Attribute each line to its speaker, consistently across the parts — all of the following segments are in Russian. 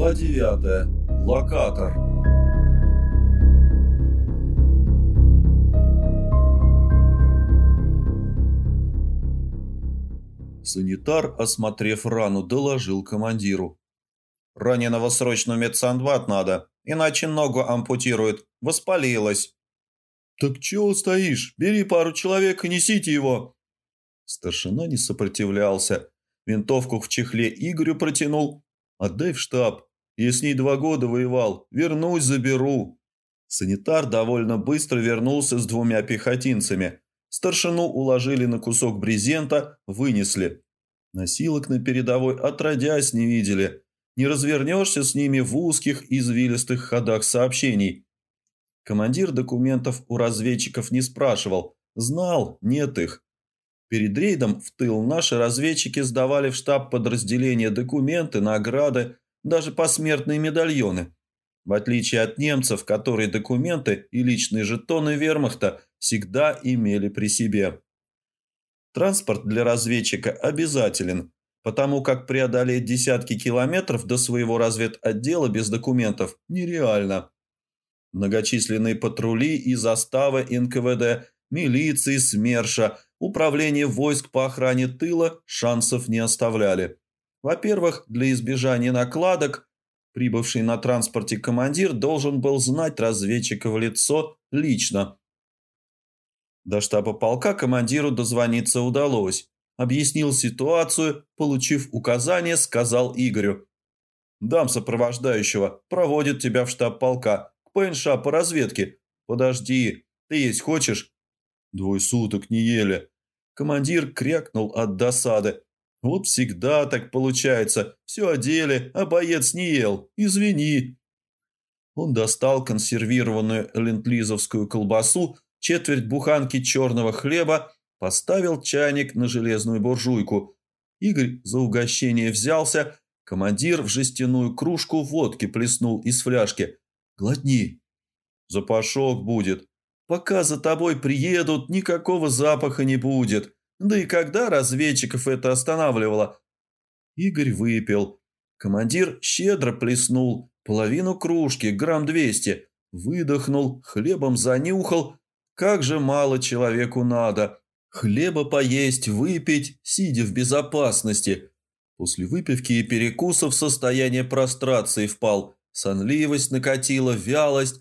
Speaker 1: Глава 9. Локатор. Санитар, осмотрев рану, доложил командиру.
Speaker 2: «Раненого срочно в медсанбат надо, иначе ногу ампутируют. Воспалилась».
Speaker 1: «Так чего стоишь? Бери пару человек и несите его!» Старшина не сопротивлялся. Винтовку в чехле Игорю протянул. «Отдай в штаб. Я с ней два года воевал. Вернусь, заберу». Санитар довольно быстро вернулся с двумя пехотинцами. Старшину уложили на кусок брезента, вынесли. Носилок на передовой отродясь не видели. Не развернешься с ними в узких извилистых ходах сообщений. Командир документов у разведчиков не спрашивал. Знал, нет их. Перед рейдом в тыл наши разведчики сдавали в штаб подразделения документы, награды, даже посмертные медальоны. В отличие от немцев, которые документы и личные жетоны вермахта всегда имели при себе. Транспорт для разведчика обязателен, потому как преодолеть десятки километров до своего разведотдела без документов нереально. Многочисленные патрули и заставы НКВД, милиции, СМЕРШа, управление войск по охране тыла шансов не оставляли. Во-первых, для избежания накладок прибывший на транспорте командир должен был знать разведчика в лицо лично. До штаба полка командиру дозвониться удалось. Объяснил ситуацию, получив указание, сказал Игорю. «Дам сопровождающего, проводит тебя в штаб полка, к ПНШ по разведке. Подожди, ты есть хочешь?» Двое суток не ели. Командир крякнул от досады. Вот всегда так получается. Все одели, а боец не ел. Извини. Он достал консервированную ленд-лизовскую колбасу, четверть буханки черного хлеба, поставил чайник на железную буржуйку. Игорь за угощение взялся, командир в жестяную кружку водки плеснул из фляжки. «Глотни». «Запашок будет. Пока за тобой приедут, никакого запаха не будет». Да и когда разведчиков это останавливало? Игорь выпил. Командир щедро плеснул половину кружки, грамм двести. Выдохнул, хлебом занюхал. Как же мало человеку надо. Хлеба поесть, выпить, сидя в безопасности. После выпивки и перекусов состояние прострации впал. Сонливость накатила, вялость.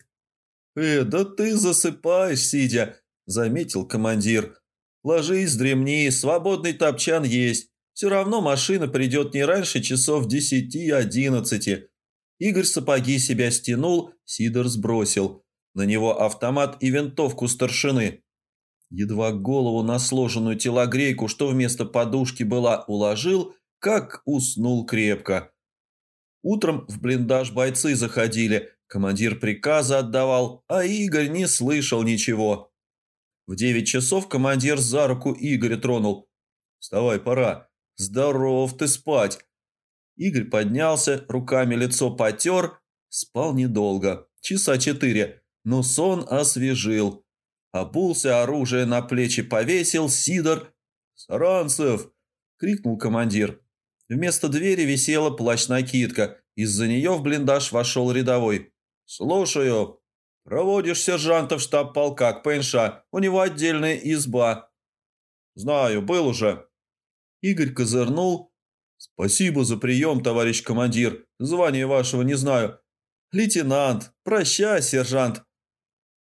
Speaker 1: «Э, да ты засыпаешь, сидя», — заметил командир. Ложись, дремни, свободный топчан есть. Все равно машина придет не раньше часов десяти-одиннадцати. Игорь сапоги себя стянул, Сидор сбросил. На него автомат и винтовку старшины. Едва голову на сложенную телогрейку, что вместо подушки была, уложил, как уснул крепко. Утром в блиндаж бойцы заходили, командир приказа отдавал, а Игорь не слышал ничего. В девять часов командир за руку Игоря тронул. «Вставай, пора. Здоров ты спать!» Игорь поднялся, руками лицо потер. Спал недолго, часа четыре, но сон освежил. Обулся, оружие на плечи повесил, Сидор. «Саранцев!» — крикнул командир. Вместо двери висела плащ-накидка. Из-за нее в блиндаж вошел рядовой. «Слушаю!» «Проводишь сержанта в штаб полка к ПНШ. У него отдельная изба». «Знаю, был уже». Игорь козырнул. «Спасибо за прием, товарищ командир. Звание вашего не знаю». «Лейтенант. Прощай, сержант».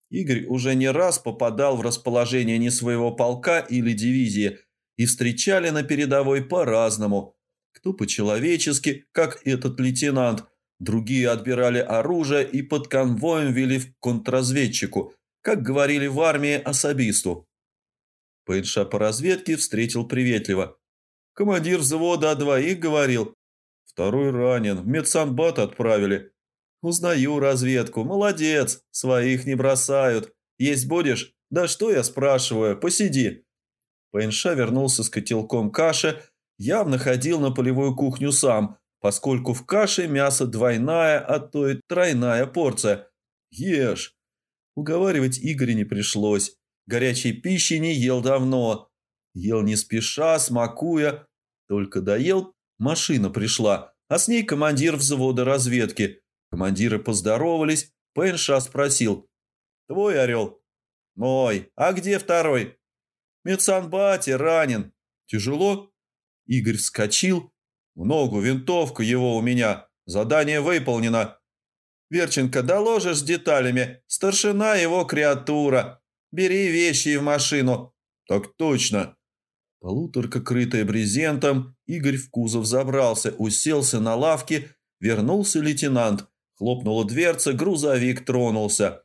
Speaker 1: Игорь уже не раз попадал в расположение не своего полка или дивизии, и встречали на передовой по-разному. Кто по-человечески, как этот лейтенант – Другие отбирали оружие и под конвоем вели в контрразведчику, как говорили в армии особисту. ПНШ по разведке встретил приветливо. Командир взвода о двоих говорил. Второй ранен, в медсанбат отправили. Узнаю разведку, молодец, своих не бросают. Есть будешь? Да что я спрашиваю, посиди. ПНШ вернулся с котелком каши, явно ходил на полевую кухню сам – поскольку в каше мясо двойная, а то и тройная порция. Ешь. Уговаривать Игоря не пришлось. Горячей пищи не ел давно. Ел не спеша, смакуя. Только доел, машина пришла. а с ней командир взвода разведки. Командиры поздоровались, ПНШ спросил. «Твой орел?» «Мой. А где второй?» «Медсанбате ранен. Тяжело?» Игорь вскочил. «В ногу, винтовку его у меня. Задание выполнено». «Верченко, доложишь с деталями. Старшина его креатура. Бери вещи в машину». «Так точно». Полуторка, крытая брезентом, Игорь в кузов забрался, уселся на лавке, вернулся лейтенант. Хлопнула дверца, грузовик тронулся.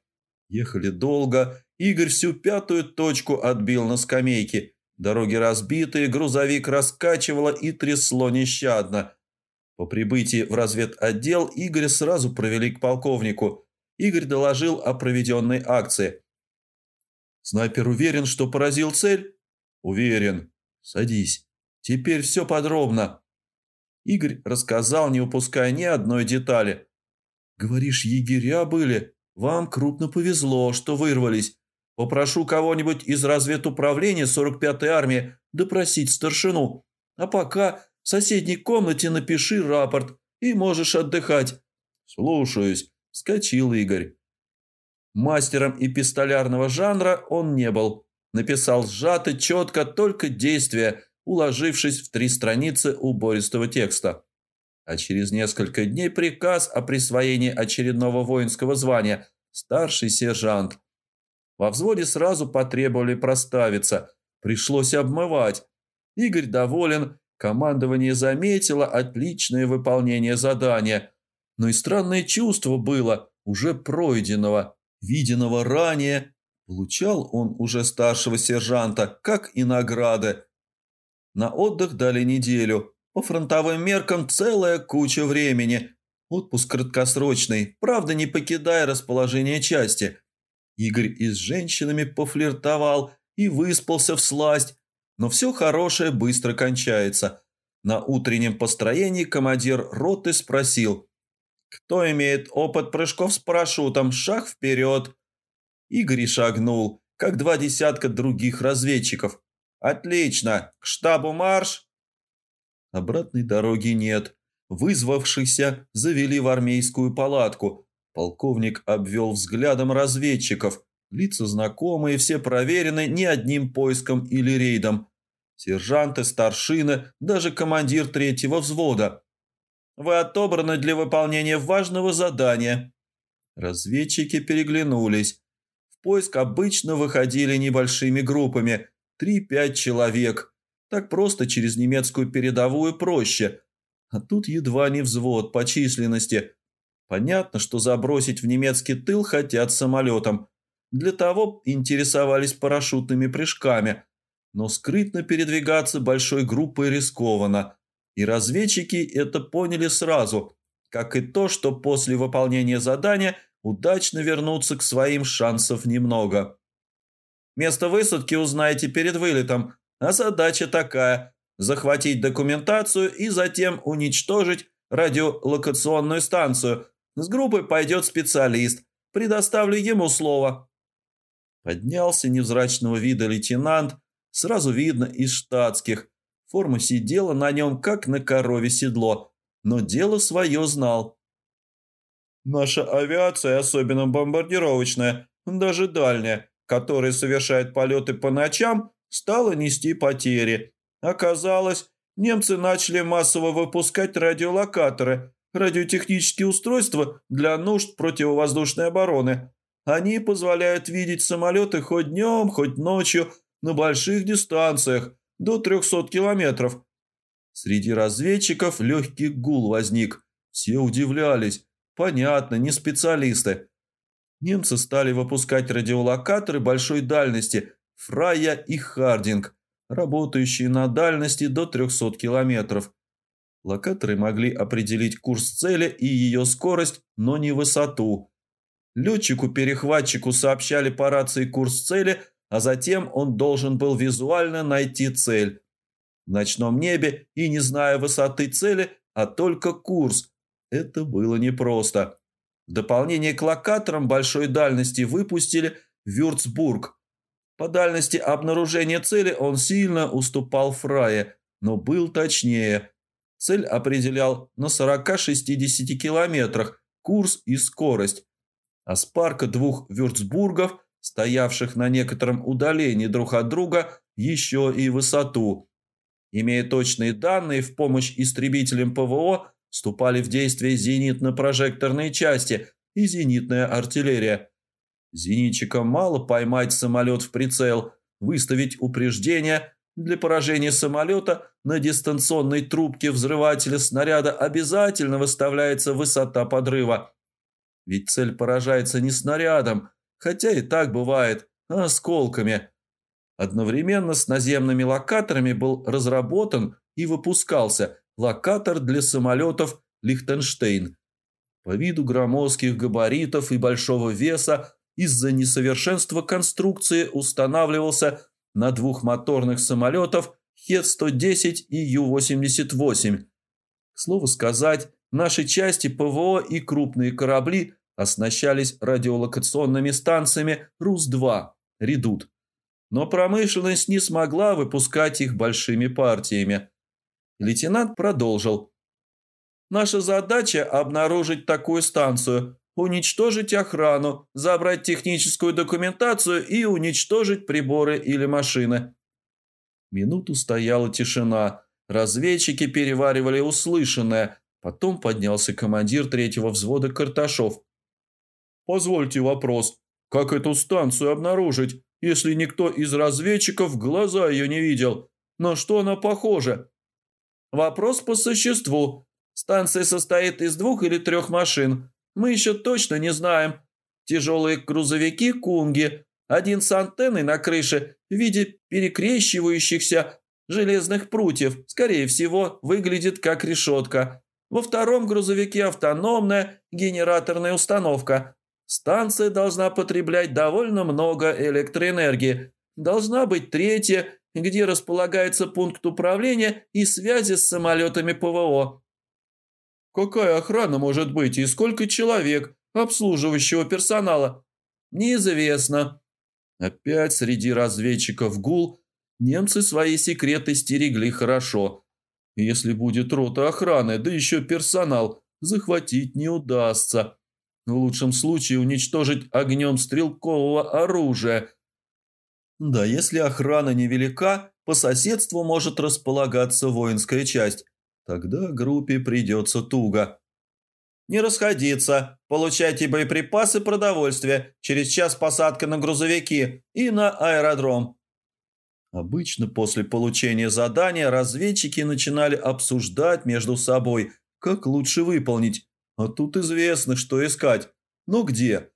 Speaker 1: Ехали долго, Игорь всю пятую точку отбил на скамейке. Дороги разбитые, грузовик раскачивало и трясло нещадно. По прибытии в разведотдел Игоря сразу провели к полковнику. Игорь доложил о проведенной акции. «Снайпер уверен, что поразил цель?» «Уверен. Садись. Теперь все подробно». Игорь рассказал, не упуская ни одной детали. «Говоришь, егеря были? Вам крупно повезло, что вырвались. Попрошу кого-нибудь из разведуправления 45-й армии допросить старшину. А пока в соседней комнате напиши рапорт и можешь отдыхать». «Слушаюсь», – скачил Игорь. Мастером и пистолярного жанра он не был. Написал сжато, четко, только действия, уложившись в три страницы убористого текста. А через несколько дней приказ о присвоении очередного воинского звания «старший сержант». Во взводе сразу потребовали проставиться, пришлось обмывать. Игорь доволен, командование заметило отличное выполнение задания. Но и странное чувство было уже пройденного, виденного ранее. Получал он уже старшего сержанта, как и награды. На отдых дали неделю. По фронтовым меркам целая куча времени. Отпуск краткосрочный, правда не покидая расположение части. Игорь и с женщинами пофлиртовал и выспался в сласть, но все хорошее быстро кончается. На утреннем построении командир роты спросил, кто имеет опыт прыжков с парашютом, шаг вперед. Игорь шагнул, как два десятка других разведчиков. Отлично, к штабу марш. Обратной дороги нет. Вызвавшихся завели в армейскую палатку. Полковник обвел взглядом разведчиков. Лица знакомые, все проверены ни одним поиском или рейдом. Сержанты, старшины, даже командир третьего взвода. Вы отобраны для выполнения важного задания. Разведчики переглянулись. В поиск обычно выходили небольшими группами, 3-5 человек – так просто через немецкую передовую проще. А тут едва не взвод по численности. Понятно, что забросить в немецкий тыл хотят самолетом. Для того интересовались парашютными прыжками. Но скрытно передвигаться большой группой рискованно. И разведчики это поняли сразу, как и то, что после выполнения задания удачно вернуться к своим шансов немного. Место высадки узнаете перед вылетом, а задача такая – захватить документацию и затем уничтожить радиолокационную станцию. С группой пойдет специалист. Предоставлю ему слово». Поднялся невзрачного вида лейтенант, сразу видно из штатских. Форма сидела на нем, как на корове седло, но дело свое знал. «Наша авиация, особенно бомбардировочная, даже дальняя, которая совершает полеты по ночам, стала нести потери. Оказалось, немцы начали массово выпускать радиолокаторы, радиотехнические устройства для нужд противовоздушной обороны. Они позволяют видеть самолеты хоть днем, хоть ночью на больших дистанциях, до 300 километров. Среди разведчиков легкий гул возник. Все удивлялись. Понятно, не специалисты. Немцы стали выпускать радиолокаторы большой дальности Фрая и Хардинг, работающие на дальности до 300 километров. Локаторы могли определить курс цели и ее скорость, но не высоту. Летчику-перехватчику сообщали по рации курс цели, а затем он должен был визуально найти цель. В ночном небе и не зная высоты цели, а только курс. Это было непросто. В дополнение к локаторам большой дальности выпустили Вюрцбург – по дальности обнаружения цели он сильно уступал Фрае, но был точнее. Цель определял на 40-60 километрах курс и скорость, а с парка двух вюрцбургов, стоявших на некотором удалении друг от друга, еще и высоту. Имея точные данные, в помощь истребителям ПВО вступали в действие зенитно-прожекторные части и зенитная артиллерия. Зенитчикам мало поймать самолет в прицел, выставить упреждение. Для поражения самолета на дистанционной трубке взрывателя снаряда обязательно выставляется высота подрыва. Ведь цель поражается не снарядом, хотя и так бывает, а осколками. Одновременно с наземными локаторами был разработан и выпускался локатор для самолетов «Лихтенштейн». По виду громоздких габаритов и большого веса из-за несовершенства конструкции устанавливался на двух моторных самолетов Хет-110 и Ю-88. К слову сказать, наши части ПВО и крупные корабли оснащались радиолокационными станциями РУС-2 «Редут». Но промышленность не смогла выпускать их большими партиями. Лейтенант продолжил. «Наша задача – обнаружить такую станцию, уничтожить охрану, забрать техническую документацию и уничтожить приборы или машины. Минуту стояла тишина. Разведчики переваривали услышанное. Потом поднялся командир третьего взвода Карташов. «Позвольте вопрос. Как эту станцию обнаружить, если никто из разведчиков глаза ее не видел? На что она похожа?» «Вопрос по существу. Станция состоит из двух или трех машин. Мы еще точно не знаем. Тяжелые грузовики «Кунги», один с антенной на крыше в виде перекрещивающихся железных прутьев, скорее всего, выглядит как решетка. Во втором грузовике автономная генераторная установка. Станция должна потреблять довольно много электроэнергии. Должна быть третья, где располагается пункт управления и связи с самолетами ПВО. Какая охрана может быть и сколько человек, обслуживающего персонала? Неизвестно. Опять среди разведчиков ГУЛ немцы свои секреты стерегли хорошо. Если будет рота охраны, да еще персонал, захватить не удастся. В лучшем случае уничтожить огнем стрелкового оружия. Да, если охрана невелика, по соседству может располагаться воинская часть. Тогда группе придется туго. «Не расходиться. Получайте боеприпасы, продовольствие. Через час посадка на грузовики и на аэродром». Обычно после получения задания разведчики начинали обсуждать между собой, как лучше выполнить. А тут известно, что искать. Но где?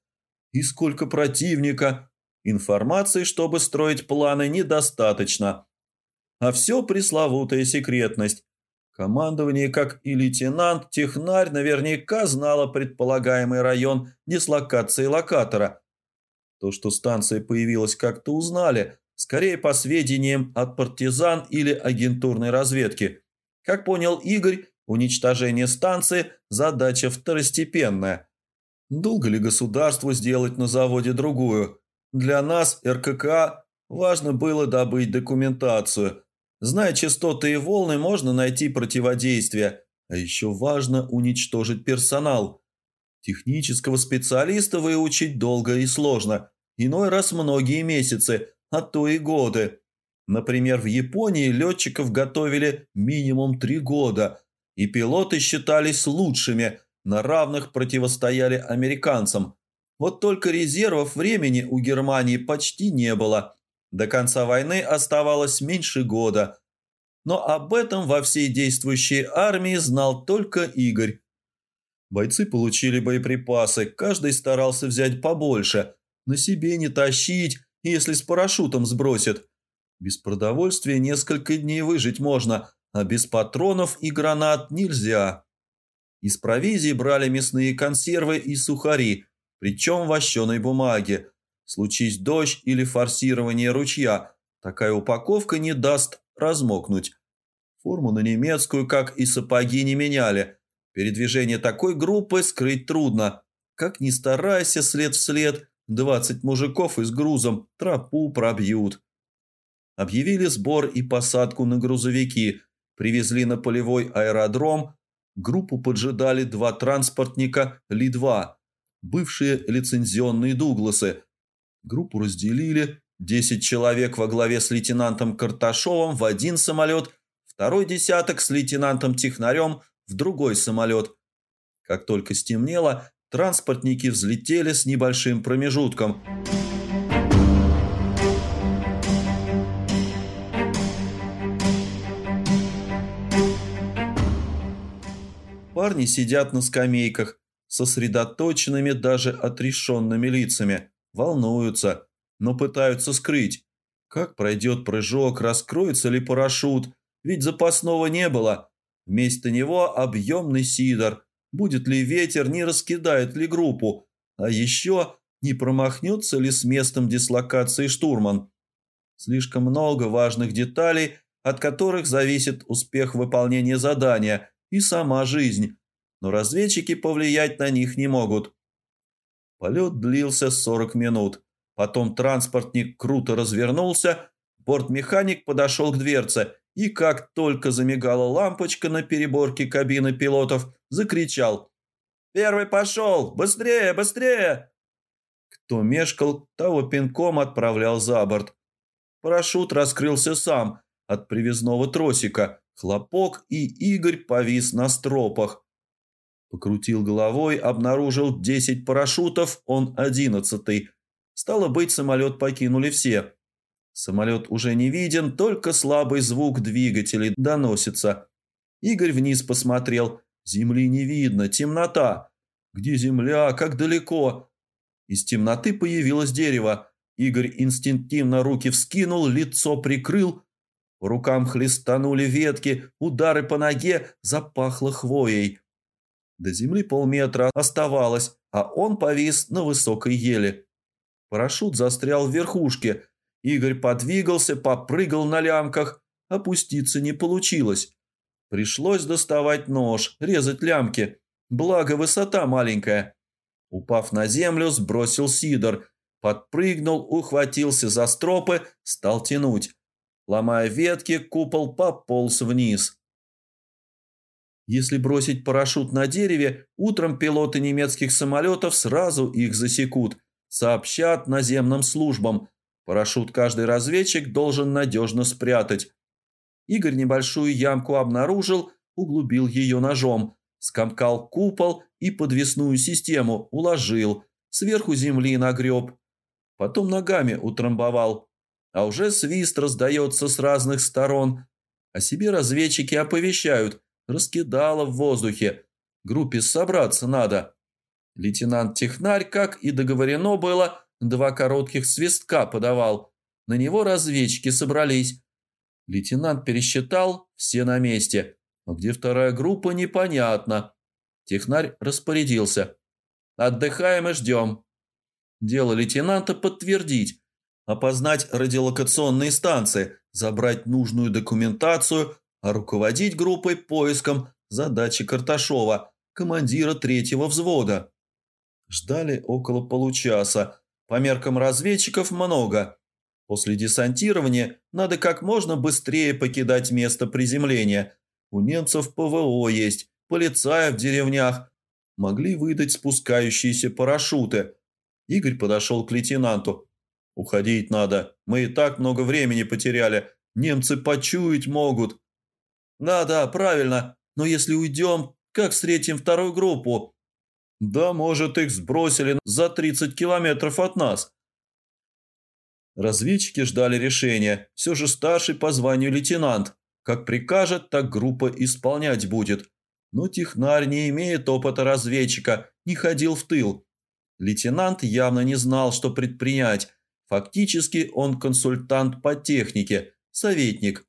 Speaker 1: И сколько противника? Информации, чтобы строить планы, недостаточно. А все пресловутая секретность. Командование, как и лейтенант, технарь наверняка знало предполагаемый район дислокации локатора. То, что станция появилась, как-то узнали, скорее по сведениям от партизан или агентурной разведки. Как понял Игорь, уничтожение станции – задача второстепенная. Долго ли государству сделать на заводе другую? Для нас, РКК, важно было добыть документацию – Зная частоты и волны, можно найти противодействие, а еще важно уничтожить персонал. Технического специалиста выучить долго и сложно, иной раз многие месяцы, а то и годы. Например, в Японии летчиков готовили минимум три года, и пилоты считались лучшими, на равных противостояли американцам. Вот только резервов времени у Германии почти не было – до конца войны оставалось меньше года, но об этом во всей действующей армии знал только Игорь. Бойцы получили боеприпасы, каждый старался взять побольше, на себе не тащить, если с парашютом сбросят. Без продовольствия несколько дней выжить можно, а без патронов и гранат нельзя. Из провизии брали мясные консервы и сухари, причем в вощеной бумаге, Случись дождь или форсирование ручья, такая упаковка не даст размокнуть. Форму на немецкую, как и сапоги, не меняли. Передвижение такой группы скрыть трудно. Как ни старайся след в след, 20 мужиков и с грузом тропу пробьют. Объявили сбор и посадку на грузовики. привезли на полевой аэродром. Группу поджидали два транспортника Ли-2, бывшие лицензионные «Дугласы». Группу разделили, 10 человек во главе с лейтенантом Карташовым в один самолет, второй десяток с лейтенантом Технарем в другой самолет. Как только стемнело, транспортники взлетели с небольшим промежутком – Парни сидят на скамейках, сосредоточенными даже отрешенными лицами, волнуются, но пытаются скрыть. Как пройдет прыжок, раскроется ли парашют, ведь запасного не было. Вместо него объемный сидор. Будет ли ветер, не раскидает ли группу. А еще не промахнется ли с местом дислокации штурман. Слишком много важных деталей, от которых зависит успех выполнения задания – и сама жизнь, но разведчики повлиять на них не могут. Полет длился 40 минут. Потом транспортник круто развернулся, бортмеханик подошел к дверце и, как только замигала лампочка на переборке кабины пилотов, закричал «Первый пошел! Быстрее, быстрее!» Кто мешкал, того пинком отправлял за борт. Парашют раскрылся сам от привязного тросика, Хлопок, и Игорь повис на стропах. Покрутил головой, обнаружил десять парашютов, он одиннадцатый. Стало быть, самолет покинули все. Самолет уже не виден, только слабый звук двигателей доносится. Игорь вниз посмотрел. Земли не видно, темнота. Где земля, как далеко? Из темноты появилось дерево. Игорь инстинктивно руки вскинул, лицо прикрыл – по рукам хлестанули ветки, удары по ноге запахло хвоей. До земли полметра оставалось, а он повис на высокой еле. Парашют застрял в верхушке. Игорь подвигался, попрыгал на лямках. Опуститься не получилось. Пришлось доставать нож, резать лямки. Благо, высота маленькая. Упав на землю, сбросил сидор. Подпрыгнул, ухватился за стропы, стал тянуть. Ломая ветки, купол пополз вниз. Если бросить парашют на дереве, утром пилоты немецких самолетов сразу их засекут, сообщат наземным службам. Парашют каждый разведчик должен надежно спрятать. Игорь небольшую ямку обнаружил, углубил ее ножом, скомкал купол и подвесную систему, уложил, сверху земли нагреб. Потом ногами утрамбовал, а уже свист раздается с разных сторон. О себе разведчики оповещают, раскидало в воздухе. Группе собраться надо. Лейтенант Технарь, как и договорено было, два коротких свистка подавал. На него разведчики собрались. Лейтенант пересчитал, все на месте. Но где вторая группа, непонятно. Технарь распорядился. «Отдыхаем и ждем». Дело лейтенанта подтвердить, опознать радиолокационные станции, забрать нужную документацию, а руководить группой поиском задачи Карташова, командира третьего взвода. Ждали около получаса. По меркам разведчиков много. После десантирования надо как можно быстрее покидать место приземления. У немцев ПВО есть, полицаи в деревнях. Могли выдать спускающиеся парашюты. Игорь подошел к лейтенанту. «Уходить надо. Мы и так много времени потеряли. Немцы почуять могут». «Да-да, правильно. Но если уйдем, как встретим вторую группу?» «Да, может, их сбросили за 30 километров от нас». Разведчики ждали решения. Все же старший по званию лейтенант. Как прикажет, так группа исполнять будет. Но технарь не имеет опыта разведчика, не ходил в тыл. Лейтенант явно не знал, что предпринять, Фактически он консультант по технике, советник.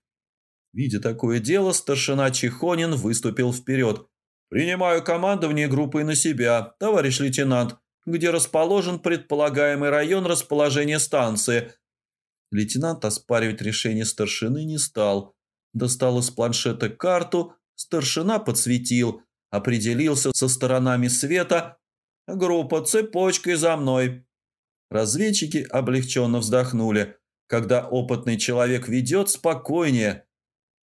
Speaker 1: Видя такое дело, старшина Чехонин выступил вперед. «Принимаю командование группой на себя, товарищ лейтенант, где расположен предполагаемый район расположения станции». Лейтенант оспаривать решение старшины не стал. Достал из планшета карту, старшина подсветил, определился со сторонами света. «Группа цепочкой за мной», Разведчики облегченно вздохнули. Когда опытный человек ведет, спокойнее.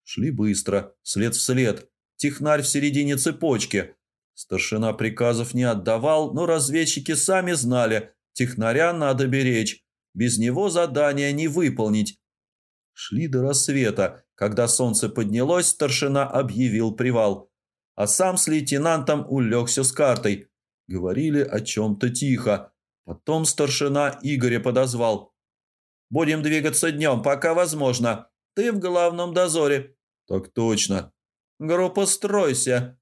Speaker 1: Шли быстро, след в след. Технарь в середине цепочки. Старшина приказов не отдавал, но разведчики сами знали, технаря надо беречь. Без него задание не выполнить. Шли до рассвета. Когда солнце поднялось, старшина объявил привал. А сам с лейтенантом улегся с картой. Говорили о чем-то тихо. Потом старшина Игоря подозвал. «Будем двигаться днем, пока возможно. Ты в главном дозоре». «Так точно». «Группа, стройся».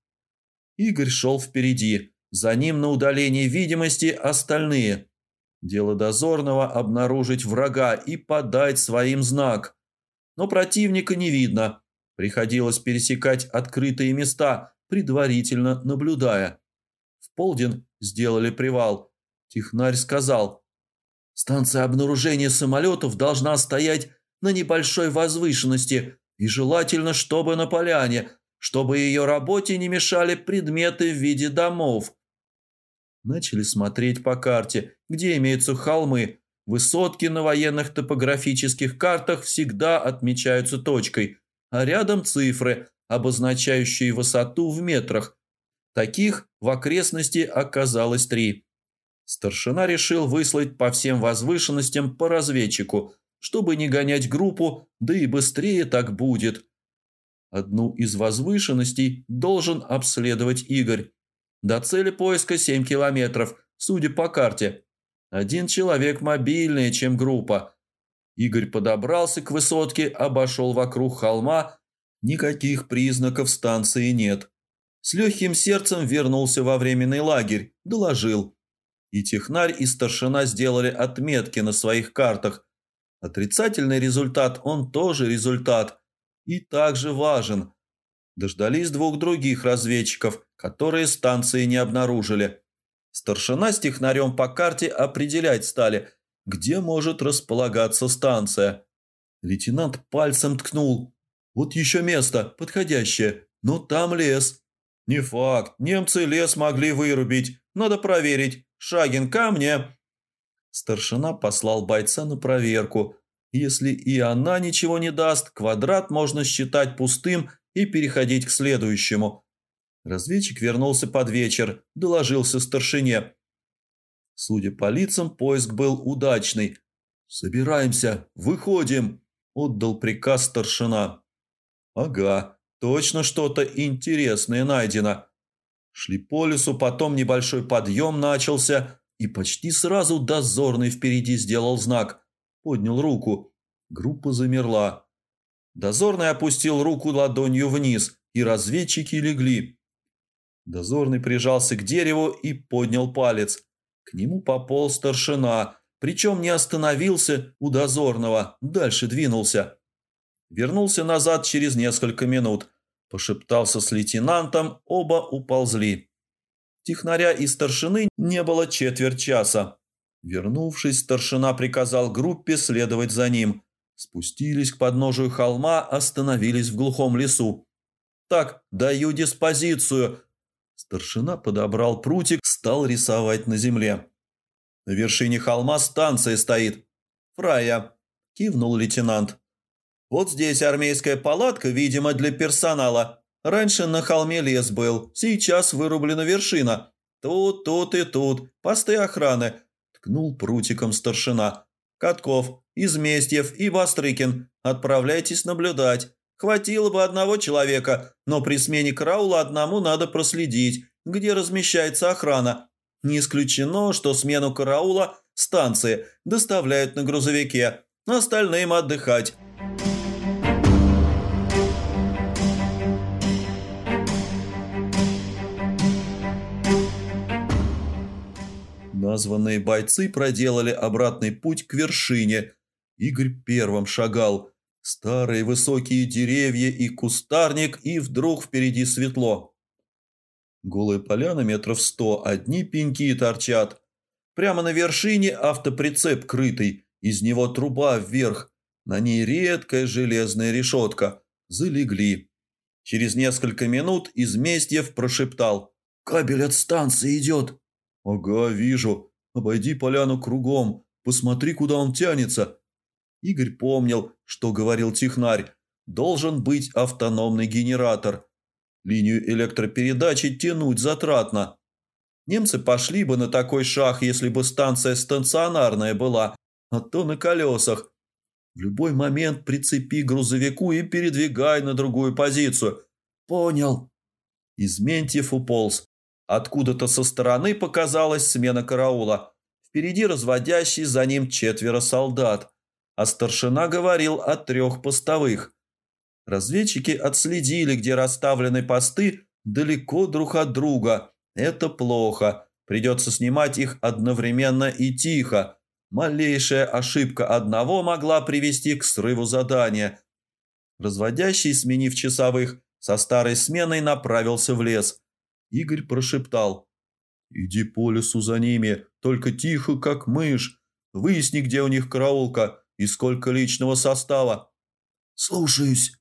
Speaker 1: Игорь шел впереди. За ним на удалении видимости остальные. Дело дозорного – обнаружить врага и подать своим знак. Но противника не видно. Приходилось пересекать открытые места, предварительно наблюдая. В полдень сделали привал. Технарь сказал, «Станция обнаружения самолетов должна стоять на небольшой возвышенности и желательно, чтобы на поляне, чтобы ее работе не мешали предметы в виде домов». Начали смотреть по карте, где имеются холмы. Высотки на военных топографических картах всегда отмечаются точкой, а рядом цифры, обозначающие высоту в метрах. Таких в окрестности оказалось три. Старшина решил выслать по всем возвышенностям по разведчику, чтобы не гонять группу, да и быстрее так будет. Одну из возвышенностей должен обследовать Игорь. До цели поиска 7 километров, судя по карте. Один человек мобильнее, чем группа. Игорь подобрался к высотке, обошел вокруг холма. Никаких признаков станции нет. С легким сердцем вернулся во временный лагерь, доложил. И технарь, и старшина сделали отметки на своих картах. Отрицательный результат, он тоже результат. И также важен. Дождались двух других разведчиков, которые станции не обнаружили. Старшина с технарем по карте определять стали, где может располагаться станция. Лейтенант пальцем ткнул. Вот еще место, подходящее, но там лес. Не факт, немцы лес могли вырубить, надо проверить. Шагин ко мне. Старшина послал бойца на проверку. Если и она ничего не даст, квадрат можно считать пустым и переходить к следующему. Разведчик вернулся под вечер, доложился старшине. Судя по лицам, поиск был удачный. «Собираемся, выходим», – отдал приказ старшина. «Ага, точно что-то интересное найдено». Шли по лесу, потом небольшой подъем начался, и почти сразу дозорный впереди сделал знак. Поднял руку. Группа замерла. Дозорный опустил руку ладонью вниз, и разведчики легли. Дозорный прижался к дереву и поднял палец. К нему пополз старшина, причем не остановился у дозорного, дальше двинулся. Вернулся назад через несколько минут. Пошептался с лейтенантом, оба уползли. Технаря и старшины не было четверть часа. Вернувшись, старшина приказал группе следовать за ним. Спустились к подножию холма, остановились в глухом лесу. «Так, даю диспозицию», Старшина подобрал прутик, стал рисовать на земле. На вершине холма станция стоит. «Фрая», – кивнул лейтенант. «Вот здесь армейская палатка, видимо, для персонала. Раньше на холме лес был, сейчас вырублена вершина. Тут, тут и тут, посты охраны», – ткнул прутиком старшина. «Катков, Изместьев и Бастрыкин, отправляйтесь наблюдать. Хватило бы одного человека, но при смене караула одному надо проследить, где размещается охрана. Не исключено, что смену караула станции доставляют на грузовике, остальным отдыхать. Названные бойцы проделали обратный путь к вершине. Игорь первым шагал – Старые высокие деревья и кустарник, и вдруг впереди светло. Голая поляна метров сто, одни пеньки торчат. Прямо на вершине автоприцеп крытый, из него труба вверх. На ней редкая железная решетка. Залегли. Через несколько минут Изместьев прошептал. «Кабель от станции идет». «Ага, вижу. Обойди поляну кругом. Посмотри, куда он тянется. Игорь помнил, что говорил технарь. должен быть автономный генератор. Линию электропередачи тянуть затратно. Немцы пошли бы на такой шаг, если бы станция станционарная была, а то на колесах. В любой момент прицепи грузовику и передвигай на другую позицию. Понял. Изментьев уполз. Откуда-то со стороны показалась смена караула. Впереди разводящий, за ним четверо солдат. А старшина говорил о трех постовых. Разведчики отследили, где расставлены посты, далеко друг от друга. Это плохо. Придется снимать их одновременно и тихо. Малейшая ошибка одного могла привести к срыву задания. Разводящий, сменив часовых, со старой сменой направился в лес. Игорь прошептал. «Иди по лесу за ними, только тихо, как мышь. Выясни, где у них караулка и сколько личного состава». «Слушаюсь».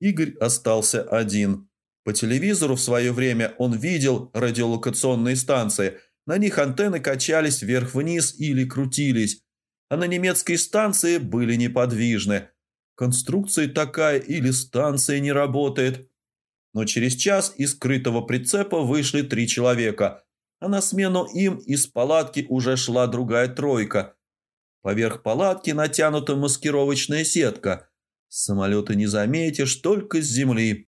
Speaker 1: Игорь остался один. По телевизору в свое время он видел радиолокационные станции. На них антенны качались вверх-вниз или крутились, а на немецкой станции были неподвижны. Конструкция такая или станция не работает. Но через час из скрытого прицепа вышли три человека, а на смену им из палатки уже шла другая тройка. Поверх палатки натянута маскировочная сетка – Самолета не заметишь, только с земли.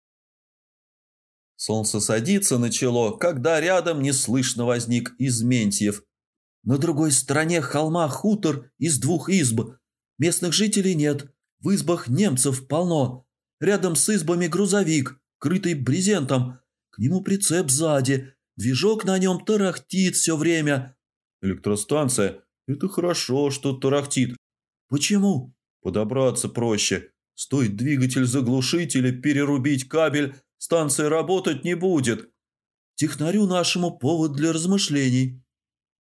Speaker 1: Солнце садится начало, когда рядом неслышно возник Изментьев. На другой стороне холма хутор из двух изб. Местных жителей нет, в избах немцев полно. Рядом с избами грузовик, крытый брезентом. К нему прицеп сзади, движок на нем тарахтит все время. Электростанция. Это хорошо, что тарахтит. Почему? Подобраться проще. Стоит двигатель заглушить или перерубить кабель, станция работать не будет. Технарю нашему повод для размышлений.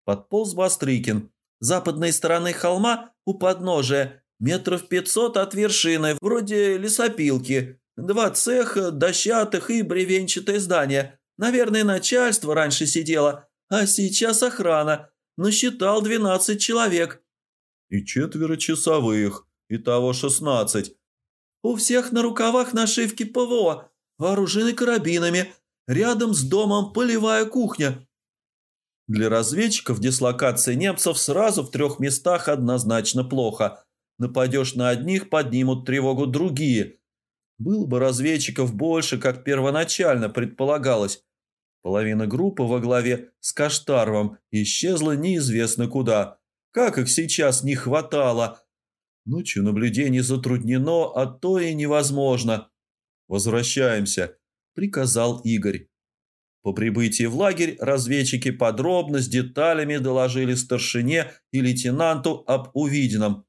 Speaker 1: Подполз Бастрыкин. Западной стороны холма у подножия метров пятьсот от вершины, вроде лесопилки. Два цеха, дощатых и бревенчатое здание. Наверное, начальство раньше сидело, а сейчас охрана. Насчитал двенадцать человек. И четверо часовых, и того шестнадцать. У всех на рукавах нашивки ПВО, вооружены карабинами. Рядом с домом полевая кухня. Для разведчиков дислокация немцев сразу в трех местах однозначно плохо. Нападешь на одних, поднимут тревогу другие. Было бы разведчиков больше, как первоначально предполагалось. Половина группы во главе с Каштаровым исчезла неизвестно куда. Как их сейчас не хватало – Ночью наблюдение затруднено, а то и невозможно. Возвращаемся, приказал Игорь. По прибытии в лагерь разведчики подробно с деталями доложили старшине и лейтенанту об увиденном.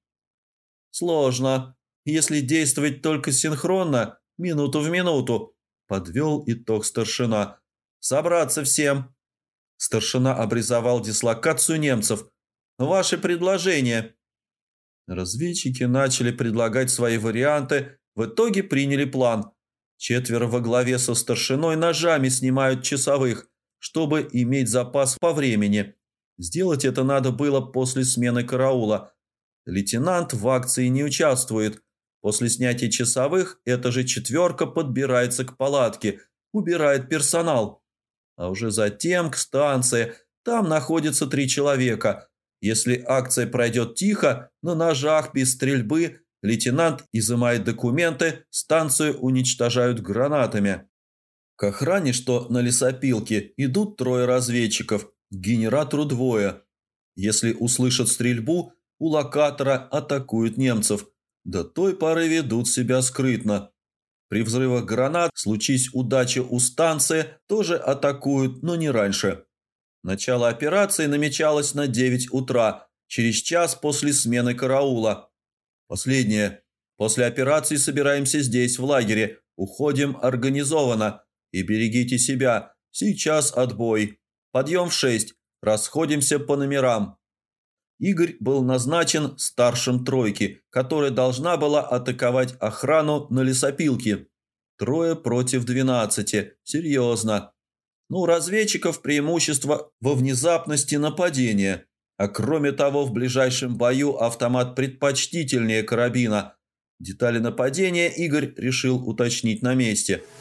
Speaker 1: Сложно, если действовать только синхронно, минуту в минуту, подвел итог старшина. Собраться всем. Старшина обрисовал дислокацию немцев. Ваши предложения. Разведчики начали предлагать свои варианты, в итоге приняли план. Четверо во главе со старшиной ножами снимают часовых, чтобы иметь запас по времени. Сделать это надо было после смены караула. Лейтенант в акции не участвует. После снятия часовых эта же четверка подбирается к палатке, убирает персонал. А уже затем к станции. Там находится три человека – если акция пройдет тихо, на ножах, без стрельбы, лейтенант изымает документы, станцию уничтожают гранатами. К охране, что на лесопилке, идут трое разведчиков, к генератору двое. Если услышат стрельбу, у локатора атакуют немцев. До той поры ведут себя скрытно. При взрывах гранат, случись удача у станции, тоже атакуют, но не раньше. Начало операции намечалось на 9 утра, через час после смены караула. Последнее. После операции собираемся здесь, в лагере. Уходим организованно. И берегите себя. Сейчас отбой. Подъем в 6. Расходимся по номерам. Игорь был назначен старшим тройки, которая должна была атаковать охрану на лесопилке. Трое против двенадцати. Серьезно. Ну, разведчиков преимущество во внезапности нападения. А кроме того, в ближайшем бою автомат предпочтительнее карабина. Детали нападения Игорь решил уточнить на месте –